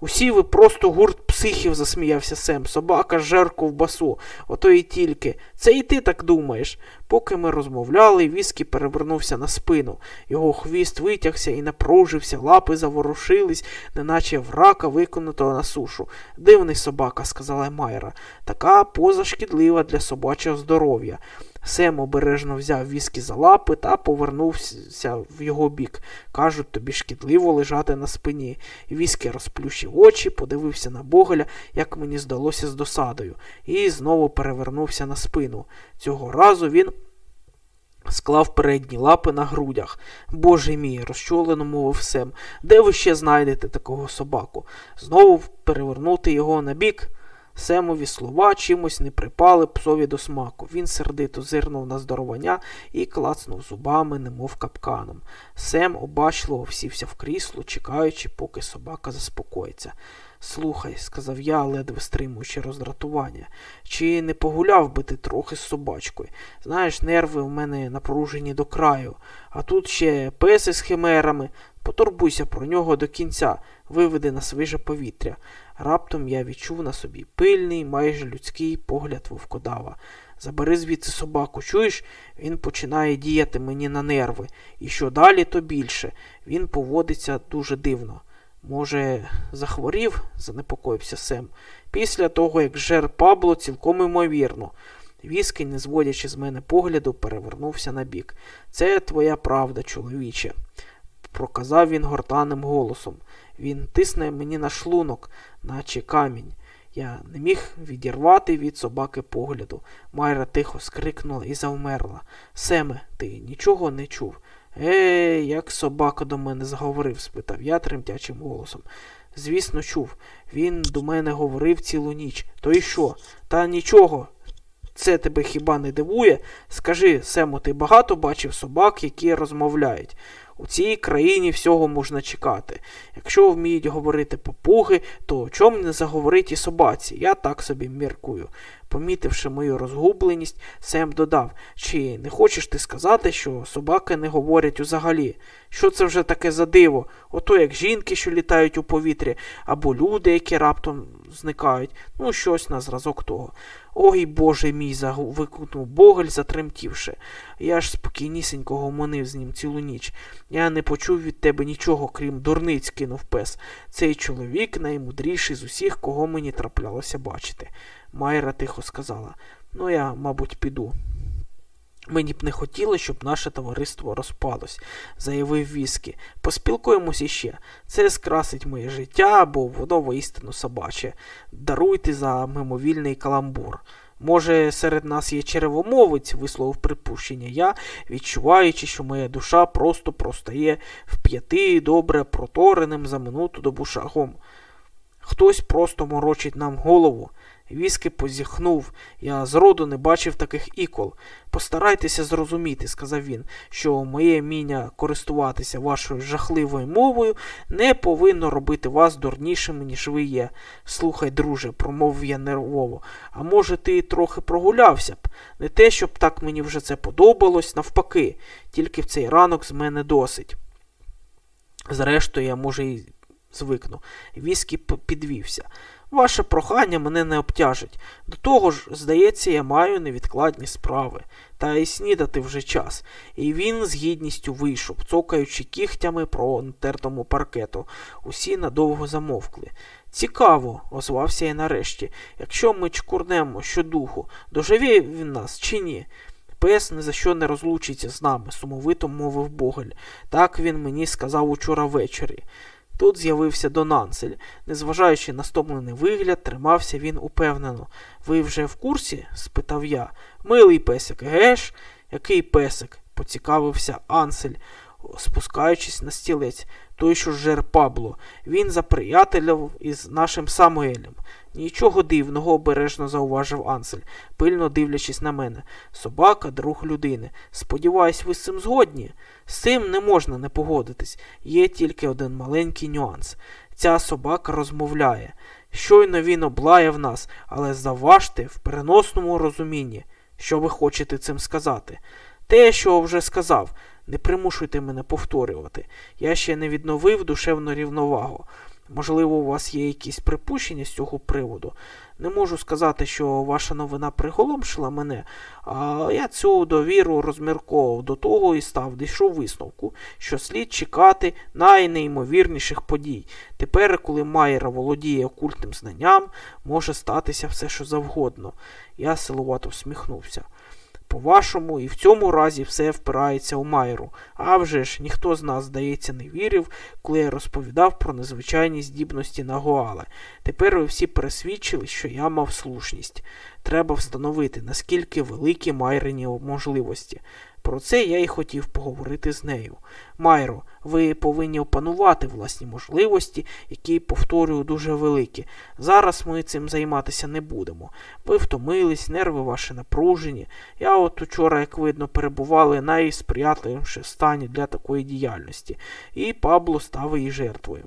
Усі ви просто гурт психів, засміявся Сем. Собака жер ковбасу. Ото і тільки. Це і ти так думаєш. Поки ми розмовляли, віскі перевернувся на спину. Його хвіст витягся і напружився, лапи заворушились, неначе в рака виконутого на сушу. Дивний собака, сказала Майра. Така поза шкідлива для собачого здоров'я. Сем обережно взяв віскі за лапи та повернувся в його бік. Кажуть, тобі шкідливо лежати на спині. Віскі розплющив очі, подивився на Боголя, як мені здалося з досадою, і знову перевернувся на спину. Цього разу він. Склав передні лапи на грудях. Боже мій, розчолено мовив Сем. Де ви ще знайдете такого собаку? Знову перевернути його на бік. Семові слова чимось не припали псові до смаку. Він сердито зирнув на здоровання і клацнув зубами, немов капканом. Сем обачливо всівся в крісло, чекаючи, поки собака заспокоїться. Слухай, сказав я, ледве стримуючи роздратування, чи не погуляв би ти трохи з собачкою? Знаєш, нерви в мене напружені до краю, а тут ще песи з химерами. Потурбуйся про нього до кінця, виведи на свіже повітря. Раптом я відчув на собі пильний, майже людський погляд вовкодава. Забери звідси собаку, чуєш? Він починає діяти мені на нерви. І що далі, то більше. Він поводиться дуже дивно. Може, захворів? занепокоївся Сем. Після того, як жер Пабло, цілком імовірно. Віский, не зводячи з мене погляду, перевернувся на бік. Це твоя правда, чоловіче, проказав він гортаним голосом. Він тисне мені на шлунок, наче камінь. Я не міг відірвати від собаки погляду. Майра тихо скрикнула і завмерла. Семе, ти нічого не чув? Ей, як собака до мене заговорив? спитав я тремтячим голосом. Звісно, чув. Він до мене говорив цілу ніч. То й що? Та нічого. Це тебе хіба не дивує? Скажи, Семо, ти багато бачив собак, які розмовляють. У цій країні всього можна чекати. Якщо вміють говорити попуги, то чому не заговорить і собаці? Я так собі міркую. Помітивши мою розгубленість, Сем додав, чи не хочеш ти сказати, що собаки не говорять узагалі? Що це вже таке за диво? Ото як жінки, що літають у повітрі, або люди, які раптом зникають, ну щось на зразок того. Ой Боже мій, викутнув Боголь, затремтівши. Я ж спокійнісінько гомонив з ним цілу ніч. Я не почув від тебе нічого, крім дурниць, кинув пес. Цей чоловік наймудріший з усіх, кого мені траплялося бачити. Майра тихо сказала. Ну, я, мабуть, піду. Мені б не хотілося, щоб наше товариство розпалось, заявив Віскі. Поспілкуємось іще. Це скрасить моє життя, бо воно воістину собаче. Даруйте за мимовільний каламбур. Може, серед нас є черевомовець, висловив припущення я, відчуваючи, що моя душа просто простає в п'яти добре протореним за минуту добу шагом. Хтось просто морочить нам голову. Віски позіхнув. Я зроду не бачив таких ікол. Постарайтеся зрозуміти, сказав він, що моє вміння користуватися вашою жахливою мовою не повинно робити вас дурнішими, ніж ви є. Слухай, друже, промовив я нервово, а може, ти трохи прогулявся б? Не те, щоб так мені вже це подобалось, навпаки, тільки в цей ранок з мене досить. Зрештою, я, може, і звикну. Віскі підвівся. Ваше прохання мене не обтяжить. До того ж, здається, я маю невідкладні справи. Та й снідати вже час. І він з гідністю вийшов, цокаючи кігтями про натертому паркету. Усі надовго замовкли. Цікаво, озвався я нарешті. Якщо ми чкурнемо щодуху, доживе він нас чи ні? Пес ні за що не розлучиться з нами, сумовито мовив Богель. Так він мені сказав учора ввечері. Тут з'явився Донансель. Незважаючи на стомлений вигляд, тримався він упевнено. Ви вже в курсі? спитав я. Милий песик, геш? Який песик? поцікавився Ансель, спускаючись на стілець. Той, що жер Пабло. Він заприятелів із нашим Самуелем. Нічого дивного, обережно зауважив Ансель, пильно дивлячись на мене. Собака, друг людини. Сподіваюсь, ви з цим згодні? З цим не можна не погодитись. Є тільки один маленький нюанс. Ця собака розмовляє. Щойно він облаяв нас, але заважте в переносному розумінні. Що ви хочете цим сказати? Те, що вже сказав, не примушуйте мене повторювати. Я ще не відновив душевну рівновагу. Можливо, у вас є якісь припущення з цього приводу. Не можу сказати, що ваша новина приголомшила мене, а я цю довіру розмірковував до того і став дійшов висновку, що слід чекати найнеймовірніших подій. Тепер, коли Майера володіє окультним знанням, може статися все, що завгодно. Я силувато всміхнувся. По-вашому, і в цьому разі все впирається у Майру. А вже ж ніхто з нас, здається, не вірив, коли я розповідав про незвичайні здібності на Гоале. Тепер ви всі пересвідчили, що я мав слушність. Треба встановити, наскільки великі Майрині можливості. Про це я і хотів поговорити з нею. Майро, ви повинні опанувати власні можливості, які, повторюю, дуже великі. Зараз ми цим займатися не будемо. Ви втомились, нерви ваші напружені. Я от учора, як видно, перебували найсприятливішому стані для такої діяльності, і Пабло став її жертвою.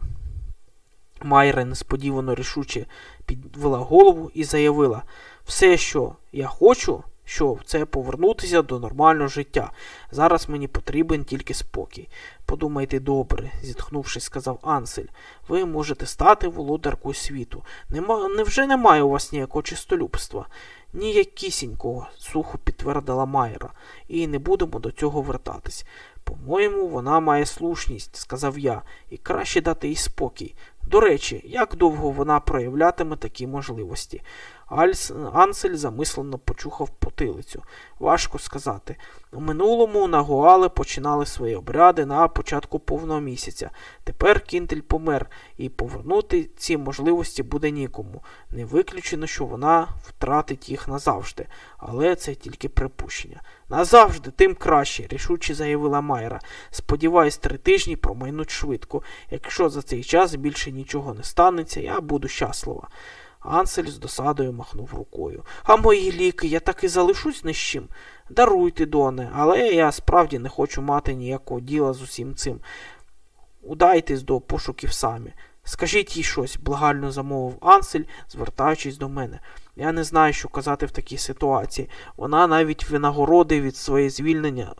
Майра несподівано рішуче підвела голову і заявила все, що я хочу що це повернутися до нормального життя. Зараз мені потрібен тільки спокій. Подумайте добре, зітхнувшись, сказав Ансель. Ви можете стати володаркою світу. Нема, Невже немає у вас ніякого чистолюбства? Ніякісінького, сухо підтвердила Майра, і не будемо до цього вертатись. По-моєму, вона має слушність, сказав я, і краще дати їй спокій. До речі, як довго вона проявлятиме такі можливості? Альс... Ансель замислено почухав потилицю. Важко сказати. У минулому нагуали починали свої обряди на початку повного місяця. Тепер Кінтель помер, і повернути ці можливості буде нікому. Не виключено, що вона втратить їх назавжди, але це тільки припущення. Назавжди, тим краще, рішуче заявила Майра. Сподіваюсь, три тижні промайнуть швидко. Якщо за цей час більше нічого не станеться, я буду щаслива. Ансель з досадою махнув рукою. А мої ліки, я так і залишусь не з чим. Даруйте, доне, але я справді не хочу мати ніякого діла з усім цим. Удайтесь до пошуків самі. Скажіть їй щось, благально замовив Ансель, звертаючись до мене. Я не знаю, що казати в такій ситуації. Вона навіть винагороди від своєї звільнення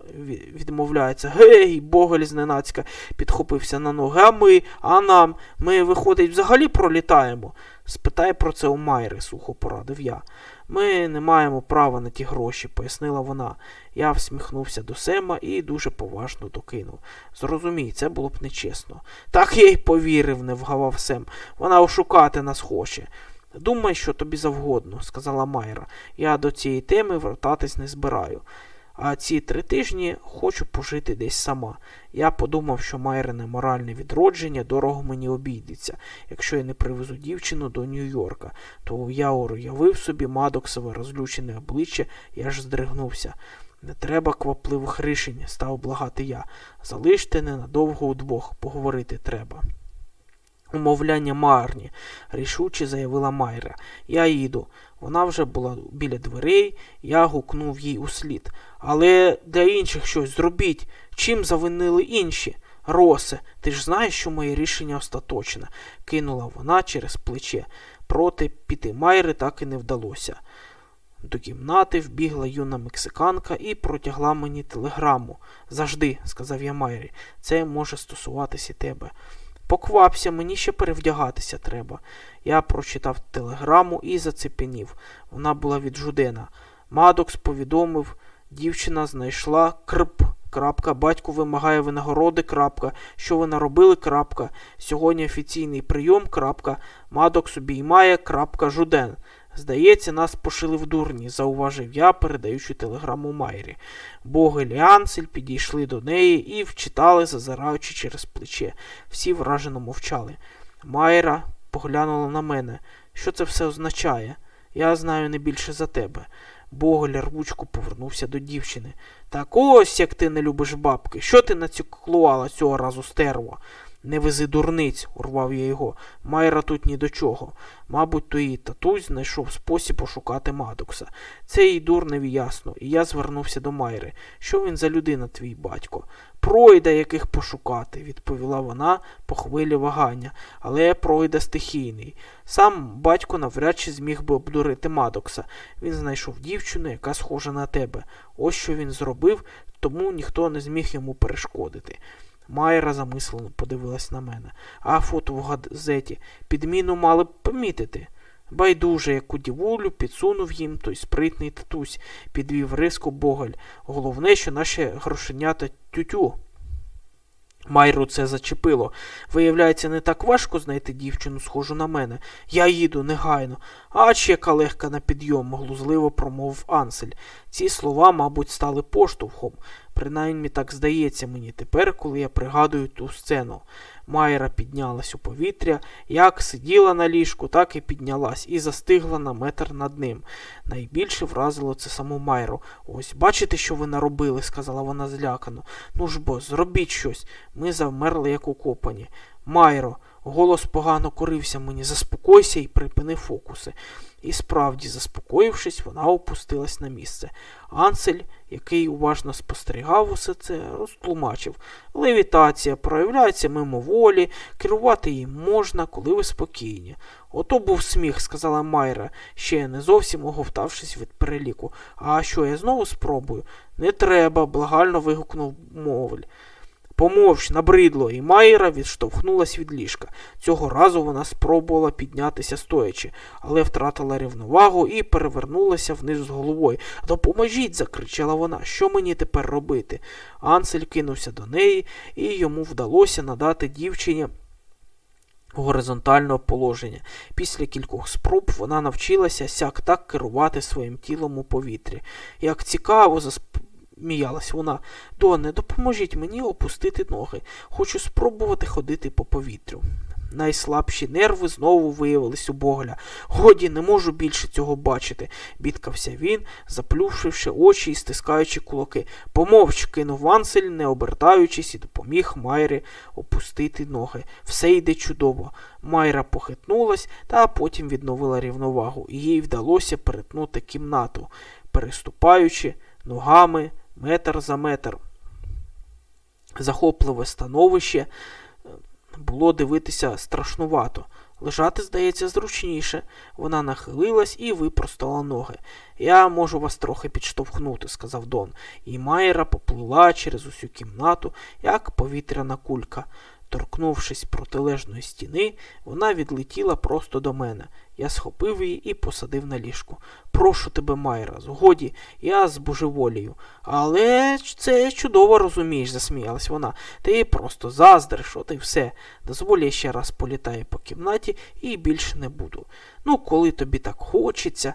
відмовляється. Гей, Боголь зненацька, підхопився на ноги. А ми, а нам, ми, виходить, взагалі пролітаємо. Спитай про це у Майри, сухо порадив я. Ми не маємо права на ті гроші, пояснила вона. Я всміхнувся до Сема і дуже поважно докинув. Зрозумій, це було б нечесно. Так я й повірив, не вгавав Сем. Вона ошукати нас хоче. Думай, що тобі завгодно, сказала Майра. Я до цієї теми вертатись не збираю. А ці три тижні хочу пожити десь сама. Я подумав, що Майрине моральне відродження дорого мені обійдеться. Якщо я не привезу дівчину до Нью-Йорка, то я уявив собі Мадоксове розлючене обличчя і аж здригнувся. Не треба квапливих рішень, став благати я. Залиште ненадовго удвох, поговорити треба. Умовляння марні, рішуче заявила Майра. Я їду. Вона вже була біля дверей, я гукнув їй услід. Але для інших щось зробіть. Чим завинили інші? Росе, ти ж знаєш, що моє рішення остаточне, кинула вона через плече. Проти піти Майри так і не вдалося. До кімнати вбігла юна мексиканка і протягла мені телеграму. Завжди, сказав я Майрі, це може стосуватися тебе. Поквапся, мені ще перевдягатися треба. Я прочитав телеграму і зацепенів. Вона була від Жудена. Мадокс повідомив, дівчина знайшла крп. Крапка, батько вимагає винагороди. крапка, Що ви наробили? крапка, Сьогодні офіційний прийом. крапка, Мадокс обіймає. крапка, Жуден. Здається, нас пошили в дурні, зауважив я, передаючи телеграму Майрі. Боги Ліансель підійшли до неї і вчитали, зазираючи через плече. Всі вражено мовчали. Майра поглянула на мене. Що це все означає? Я знаю не більше за тебе. Боголь рвучко повернувся до дівчини. Так ось як ти не любиш бабки. Що ти нацюклувала цього разу стерво? Не вези дурниць, урвав я його. Майра тут ні до чого. Мабуть, то її татусь знайшов спосіб ошукати Мадокса. Це їй дурневі ясно, і я звернувся до Майри. Що він за людина, твій батько? Пройда, яких пошукати, відповіла вона по хвилі вагання, але пройда стихійний. Сам батько навряд чи зміг би обдурити Мадокса. Він знайшов дівчину, яка схожа на тебе. Ось що він зробив, тому ніхто не зміг йому перешкодити. Майра замислено подивилась на мене. А фото в газеті підміну мали б помітити. Байдуже, яку дівулю підсунув їм той спритний татусь, підвів риску Боголь. Головне, що наші грошенята тютю. Майру це зачепило. Виявляється, не так важко знайти дівчину, схожу на мене. Я їду негайно. Ач яка легка на підйом, глузливо промовив Ансель. Ці слова, мабуть, стали поштовхом. Принаймні так здається мені тепер, коли я пригадую ту сцену. Майра піднялась у повітря, як сиділа на ліжку, так і піднялась, і застигла на метр над ним. Найбільше вразило це саму Майру. Ось, бачите, що ви наробили, сказала вона злякано. Ну ж бо, зробіть щось. Ми завмерли, як укопані. Майро, голос погано корився мені, заспокойся і припини фокуси. І справді, заспокоївшись, вона опустилась на місце. Ансель, який уважно спостерігав усе це, розтлумачив. Левітація проявляється мимоволі, керувати їм можна, коли ви спокійні. Ото був сміх, сказала Майра, ще не зовсім оговтавшись від переліку. А що я знову спробую? Не треба, благально вигукнув мовль. Помовч, набридло, і Майра відштовхнулась від ліжка. Цього разу вона спробувала піднятися стоячи, але втратила рівновагу і перевернулася вниз з головою. Допоможіть, закричала вона. Що мені тепер робити? Ансель кинувся до неї, і йому вдалося надати дівчині. Горизонтального положення. Після кількох спроб вона навчилася сяк так керувати своїм тілом у повітрі. Як цікаво, засп міялась вона. Доне, допоможіть мені опустити ноги. Хочу спробувати ходити по повітрю. Найслабші нерви знову виявились у Боголя. Годі, не можу більше цього бачити, бідкався він, заплювшивши очі і стискаючи кулаки. Помовч, кинув Вансель, не обертаючись, і допоміг Майрі опустити ноги. Все йде чудово. Майра похитнулась, та потім відновила рівновагу, їй вдалося перетнути кімнату, переступаючи ногами метр за метр. Захопливе становище е, було дивитися страшнувато. Лежати, здається, зручніше. Вона нахилилась і випростала ноги. Я можу вас трохи підштовхнути, сказав Дон, і Майра поплила через усю кімнату, як повітряна кулька. Торкнувшись протилежної стіни, вона відлетіла просто до мене. Я схопив її і посадив на ліжку. Прошу тебе, Майра, згоді, я з божеволію. Але це чудово розумієш, засміялась вона. Ти просто заздриш, от і все. Дозволь я ще раз політаю по кімнаті і більше не буду. Ну, коли тобі так хочеться.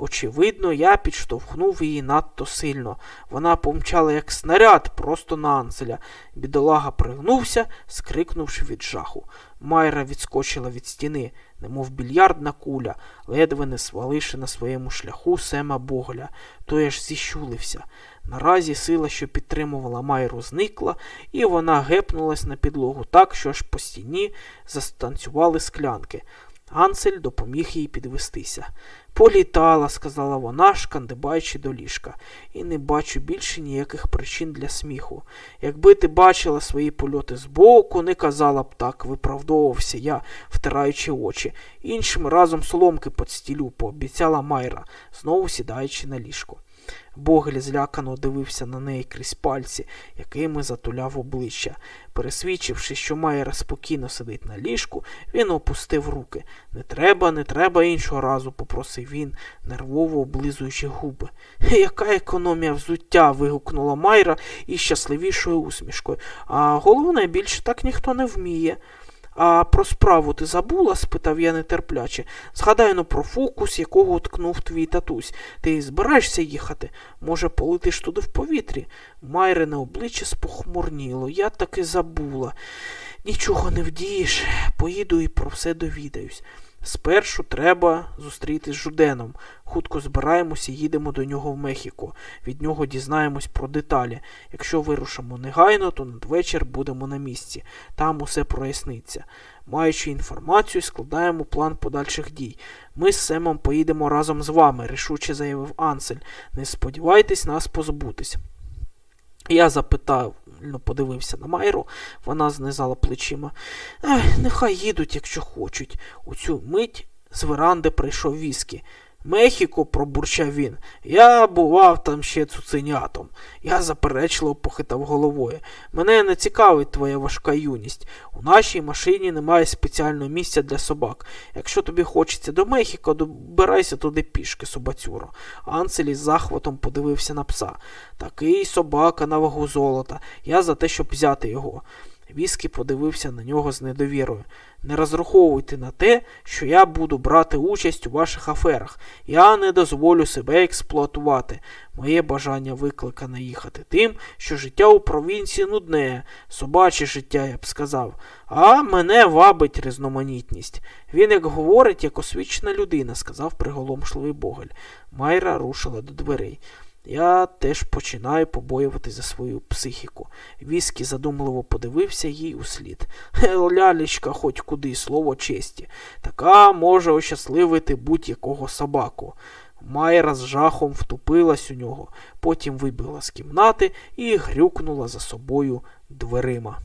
Очевидно, я підштовхнув її надто сильно. Вона помчала, як снаряд, просто на анселя. Бідолага пригнувся, скрикнувши від жаху. Майра відскочила від стіни, немов більярдна куля, ледве не сваливши на своєму шляху Сема Боголя. Той аж зіщулився. Наразі сила, що підтримувала Майру, зникла, і вона гепнулась на підлогу так, що аж по стіні застанцювали склянки. Ансель допоміг їй підвестися. Політала, сказала вона, шкандибаючи до ліжка, і не бачу більше ніяких причин для сміху. Якби ти бачила свої польоти збоку, не казала б так, виправдовувався я, втираючи очі. Іншим разом соломки подстілю, пообіцяла Майра, знову сідаючи на ліжко. Богель злякано дивився на неї крізь пальці, якими затуляв обличчя. Пересвідчивши, що Майера спокійно сидить на ліжку, він опустив руки. Не треба, не треба іншого разу, попросив він, нервово облизуючи губи. Яка економія взуття? вигукнула Майра із щасливішою усмішкою. А головне, більше так ніхто не вміє. А про справу ти забула? спитав я нетерпляче. Згадай ну про фокус, якого уткнув твій татусь. Ти збираєшся їхати? Може, полетиш туди в повітрі? Майрине обличчя спохмурніло. Я таки забула. Нічого не вдієш. Поїду і про все довідаюсь. Спершу треба зустрітись з Жуденом. Хутко збираємося і їдемо до нього в Мехіко. Від нього дізнаємось про деталі. Якщо вирушимо негайно, то надвечір будемо на місці. Там усе проясниться. Маючи інформацію, складаємо план подальших дій. Ми з Семом поїдемо разом з вами, рішуче заявив Ансель. Не сподівайтесь нас позбутись. Я запитав, ну, подивився на Майру, вона знизала плечима. Ех, нехай їдуть, якщо хочуть. У цю мить з веранди прийшов віскі. Мехіко, пробурчав він. Я бував там ще цуценятом. Я заперечливо похитав головою. Мене не цікавить твоя важка юність. У нашій машині немає спеціального місця для собак. Якщо тобі хочеться до Мехіко, добирайся туди пішки, собацюро. Анселі з захватом подивився на пса. Такий собака на вагу золота. Я за те, щоб взяти його. Віскі подивився на нього з недовірою. Не розраховуйте на те, що я буду брати участь у ваших аферах. Я не дозволю себе експлуатувати. Моє бажання викликане їхати тим, що життя у провінції нудне, собаче життя, я б сказав, а мене вабить різноманітність. Він, як говорить, як освічена людина, сказав приголомшливий Богель. Майра рушила до дверей. Я теж починаю побоювати за свою психіку. Віскі задумливо подивився їй у слід. Лялечка, хоч куди, слово честі. Така може ощасливити будь-якого собаку. Майра з жахом втупилась у нього, потім вибігла з кімнати і грюкнула за собою дверима.